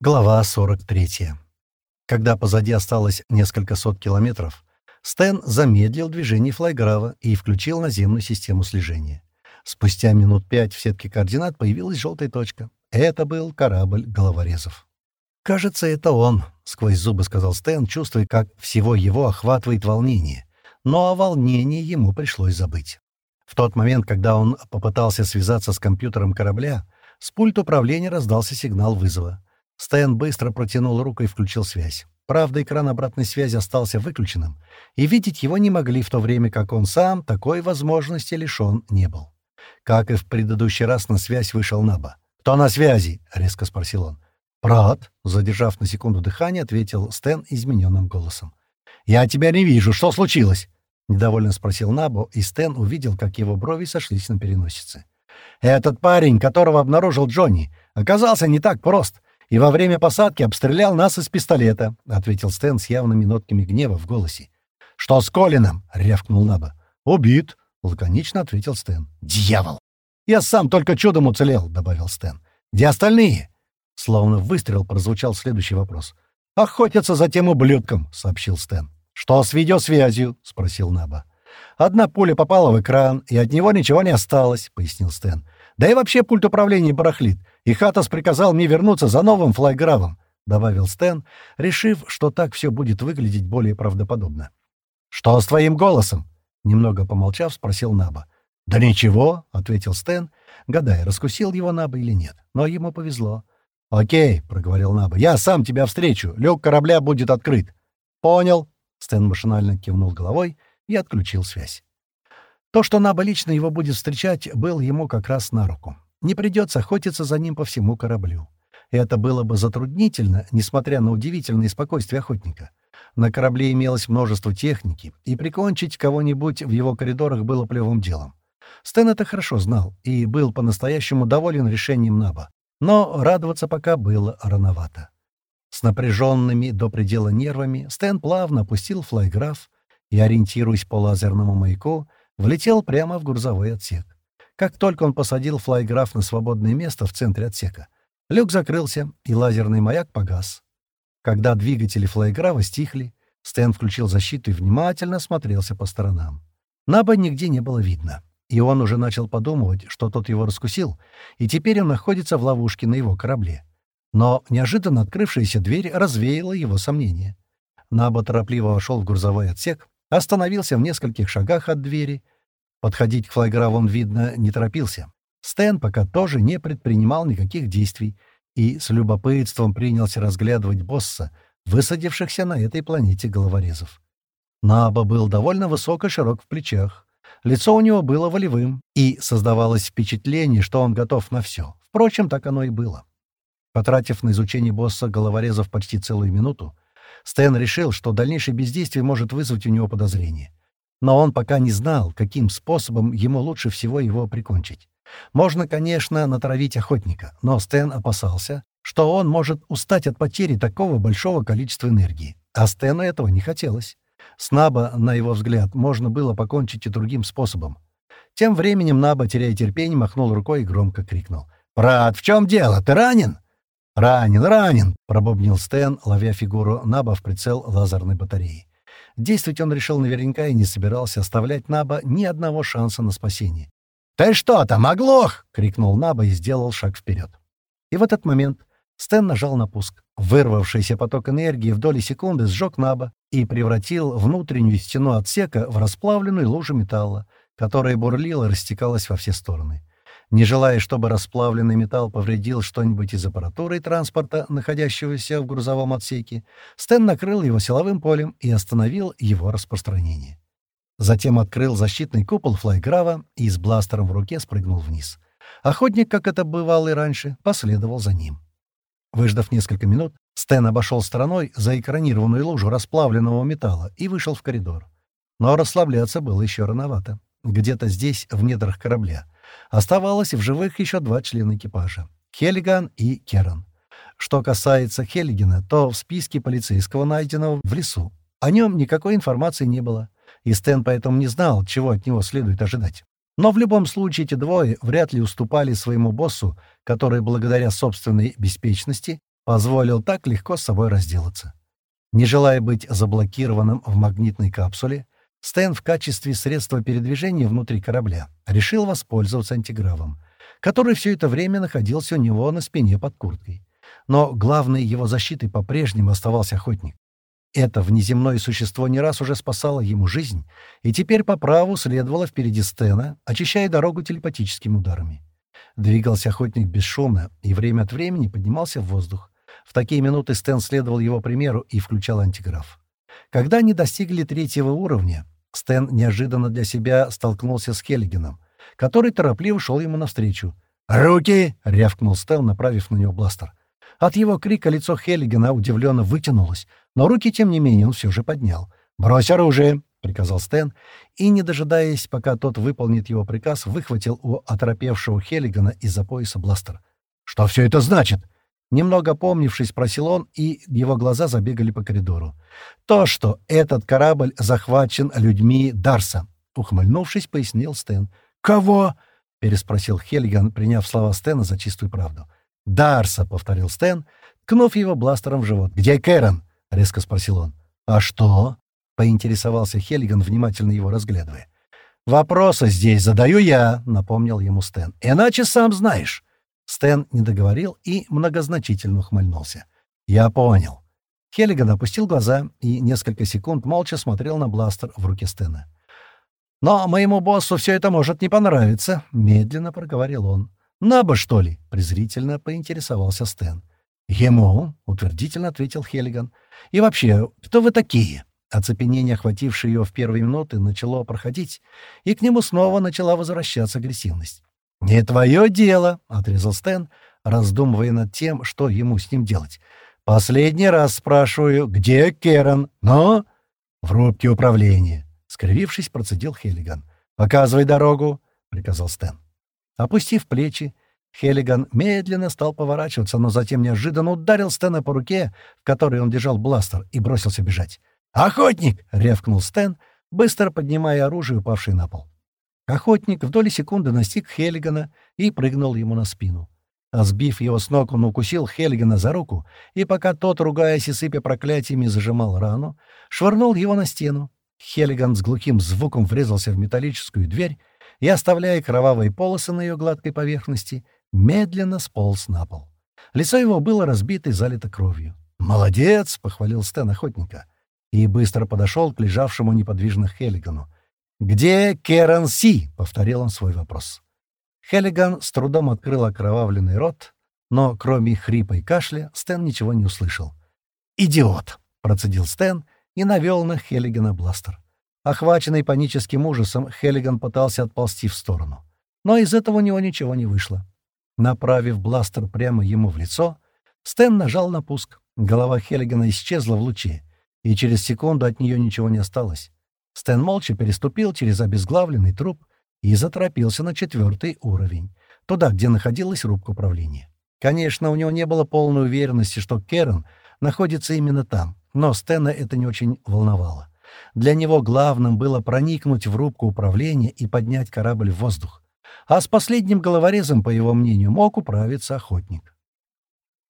Глава 43. Когда позади осталось несколько сот километров, Стэн замедлил движение флайграва и включил наземную систему слежения. Спустя минут пять в сетке координат появилась желтая точка. Это был корабль головорезов. «Кажется, это он», — сквозь зубы сказал Стэн, чувствуя, как всего его охватывает волнение. Но о волнении ему пришлось забыть. В тот момент, когда он попытался связаться с компьютером корабля, с пульта управления раздался сигнал вызова. Стэн быстро протянул руку и включил связь. Правда, экран обратной связи остался выключенным, и видеть его не могли в то время, как он сам такой возможности лишён не был. Как и в предыдущий раз, на связь вышел Наба. «Кто на связи?» — резко спросил он. «Брат», — задержав на секунду дыхание, ответил Стэн измененным голосом. «Я тебя не вижу. Что случилось?» — недовольно спросил Набо, и Стэн увидел, как его брови сошлись на переносице. «Этот парень, которого обнаружил Джонни, оказался не так прост и во время посадки обстрелял нас из пистолета», — ответил Стэн с явными нотками гнева в голосе. «Что с Колином?» — рявкнул Наба. «Убит», — лаконично ответил Стэн. «Дьявол!» «Я сам только чудом уцелел», — добавил Стэн. «Где остальные?» Словно выстрел прозвучал следующий вопрос. «Охотятся за тем ублюдком», — сообщил Стэн. «Что с видеосвязью?» — спросил Наба. «Одна пуля попала в экран, и от него ничего не осталось», — пояснил Стэн. «Да и вообще пульт управления барахлит и Хатас приказал мне вернуться за новым флайгравом», — добавил Стэн, решив, что так все будет выглядеть более правдоподобно. «Что с твоим голосом?» — немного помолчав, спросил Наба. «Да ничего», — ответил Стэн, гадая, раскусил его Наба или нет. Но ему повезло. «Окей», — проговорил Наба, — «я сам тебя встречу. Люк корабля будет открыт». «Понял», — Стэн машинально кивнул головой и отключил связь. То, что Наба лично его будет встречать, был ему как раз на руку. Не придется охотиться за ним по всему кораблю. Это было бы затруднительно, несмотря на удивительное спокойствие охотника. На корабле имелось множество техники, и прикончить кого-нибудь в его коридорах было плевым делом. Стэн это хорошо знал и был по-настоящему доволен решением Наба. Но радоваться пока было рановато. С напряженными до предела нервами Стэн плавно опустил флайграф и, ориентируясь по лазерному маяку, влетел прямо в грузовой отсек. Как только он посадил флайграф на свободное место в центре отсека, люк закрылся, и лазерный маяк погас. Когда двигатели флайграфа стихли, Стэн включил защиту и внимательно смотрелся по сторонам. Наба нигде не было видно, и он уже начал подумывать, что тот его раскусил, и теперь он находится в ловушке на его корабле. Но неожиданно открывшаяся дверь развеяла его сомнения. Наба торопливо вошел в грузовой отсек, остановился в нескольких шагах от двери — Подходить к флайграфу он, видно, не торопился. Стэн пока тоже не предпринимал никаких действий и с любопытством принялся разглядывать босса, высадившихся на этой планете головорезов. Наба был довольно высок и широк в плечах. Лицо у него было волевым, и создавалось впечатление, что он готов на все. Впрочем, так оно и было. Потратив на изучение босса головорезов почти целую минуту, Стэн решил, что дальнейшее бездействие может вызвать у него подозрение. Но он пока не знал, каким способом ему лучше всего его прикончить. Можно, конечно, натравить охотника, но Стэн опасался, что он может устать от потери такого большого количества энергии. А Стэну этого не хотелось. Снаба, на его взгляд, можно было покончить и другим способом. Тем временем Наба, теряя терпение, махнул рукой и громко крикнул. «Брат, в чем дело? Ты ранен?» «Ранен, ранен!» — пробубнил Стэн, ловя фигуру Наба в прицел лазерной батареи. Действовать он решил наверняка и не собирался оставлять Наба ни одного шанса на спасение. «Ты что там, оглох?» — крикнул Наба и сделал шаг вперед. И в этот момент Стэн нажал на пуск. Вырвавшийся поток энергии в доли секунды сжег Наба и превратил внутреннюю стену отсека в расплавленную лужу металла, которая бурлила и растекалась во все стороны. Не желая, чтобы расплавленный металл повредил что-нибудь из аппаратуры транспорта, находящегося в грузовом отсеке, Стэн накрыл его силовым полем и остановил его распространение. Затем открыл защитный купол флайграва и с бластером в руке спрыгнул вниз. Охотник, как это бывало и раньше, последовал за ним. Выждав несколько минут, Стэн обошел стороной заэкранированную лужу расплавленного металла и вышел в коридор. Но расслабляться было еще рановато. Где-то здесь, в недрах корабля, Оставалось в живых еще два члена экипажа — Хеллиган и Керан. Что касается Хеллигена, то в списке полицейского, найденного в лесу, о нем никакой информации не было, и Стэн поэтому не знал, чего от него следует ожидать. Но в любом случае эти двое вряд ли уступали своему боссу, который благодаря собственной беспечности позволил так легко с собой разделаться. Не желая быть заблокированным в магнитной капсуле, Стэн в качестве средства передвижения внутри корабля решил воспользоваться антигравом, который все это время находился у него на спине под курткой. Но главной его защитой по-прежнему оставался охотник. Это внеземное существо не раз уже спасало ему жизнь, и теперь по праву следовало впереди Стена, очищая дорогу телепатическими ударами. Двигался охотник бесшумно и время от времени поднимался в воздух. В такие минуты Стэн следовал его примеру и включал антиграф. Когда они достигли третьего уровня, Стэн неожиданно для себя столкнулся с Хеллигеном, который торопливо шел ему навстречу. «Руки!» — рявкнул Стэн, направив на него бластер. От его крика лицо Хеллигена удивленно вытянулось, но руки, тем не менее, он все же поднял. «Брось оружие!» — приказал Стэн, и, не дожидаясь, пока тот выполнит его приказ, выхватил у оторопевшего Хеллигана из-за пояса бластер. «Что все это значит?» Немного помнившись, спросил он, и его глаза забегали по коридору. «То, что этот корабль захвачен людьми Дарса», — ухмыльнувшись, пояснил Стэн. «Кого?» — переспросил Хеллиган, приняв слова Стэна за чистую правду. «Дарса», — повторил Стэн, ткнув его бластером в живот. «Где Кэрон?» — резко спросил он. «А что?» — поинтересовался Хеллиган, внимательно его разглядывая. «Вопросы здесь задаю я», — напомнил ему Стэн. «Иначе сам знаешь». Стэн не договорил и многозначительно ухмыльнулся. «Я понял». Хеллиган опустил глаза и несколько секунд молча смотрел на бластер в руке Стэна. «Но моему боссу все это может не понравиться», — медленно проговорил он. «Наба, что ли?» — презрительно поинтересовался Стэн. «Ему?» — утвердительно ответил Хеллиган. «И вообще, кто вы такие?» Оцепенение, охватившее его в первые минуты, начало проходить, и к нему снова начала возвращаться агрессивность. «Не твое дело», — отрезал Стэн, раздумывая над тем, что ему с ним делать. «Последний раз спрашиваю, где Керан? Но...» «В рубке управления», — скривившись, процедил Хеллиган. «Показывай дорогу», — приказал Стэн. Опустив плечи, Хеллиган медленно стал поворачиваться, но затем неожиданно ударил Стэна по руке, в которой он держал бластер, и бросился бежать. «Охотник!» — рявкнул Стэн, быстро поднимая оружие, упавшее на пол. Охотник в доли секунды настиг Хеллигана и прыгнул ему на спину. А сбив его с ног, он укусил Хеллигана за руку, и пока тот, ругаясь и сыпя проклятиями, зажимал рану, швырнул его на стену. Хеллиган с глухим звуком врезался в металлическую дверь и, оставляя кровавые полосы на ее гладкой поверхности, медленно сполз на пол. Лицо его было разбито и залито кровью. «Молодец!» — похвалил Стэн охотника. И быстро подошел к лежавшему неподвижно Хеллигану. «Где Керан Си?» — повторил он свой вопрос. Хеллиган с трудом открыл окровавленный рот, но кроме хрипа и кашля Стэн ничего не услышал. «Идиот!» — процедил Стэн и навел на Хеллигана бластер. Охваченный паническим ужасом, Хеллиган пытался отползти в сторону. Но из этого у него ничего не вышло. Направив бластер прямо ему в лицо, Стэн нажал на пуск. Голова Хеллигана исчезла в луче, и через секунду от нее ничего не осталось. Стэн молча переступил через обезглавленный труп и заторопился на четвертый уровень, туда, где находилась рубка управления. Конечно, у него не было полной уверенности, что Керн находится именно там, но Стэна это не очень волновало. Для него главным было проникнуть в рубку управления и поднять корабль в воздух. А с последним головорезом, по его мнению, мог управиться охотник.